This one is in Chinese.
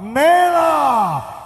没了